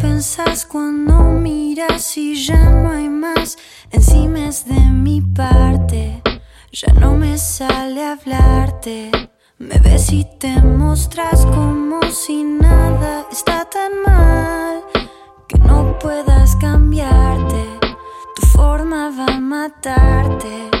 pasas cuando miras y ya no hay más. Encima es de mi parte, ya no me sale hablarte. Me ves y te mostras como si nada está tan mal que no puedas cambiarte. Tu forma va a matarte.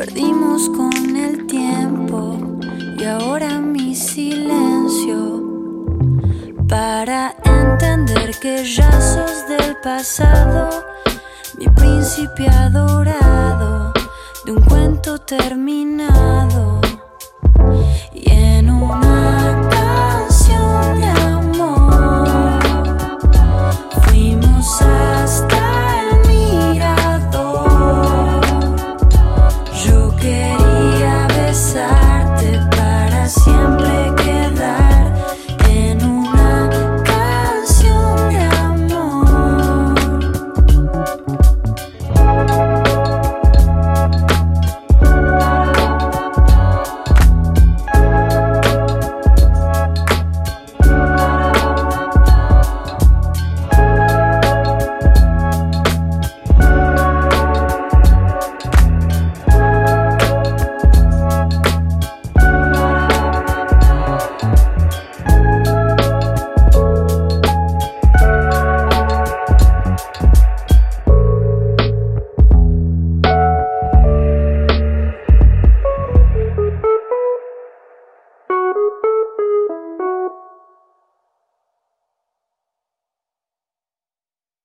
Perdimos con el tiempo y ahora mi silencio. Para entender que ya sos del pasado, mi príncipe adorado de un cuento terminado.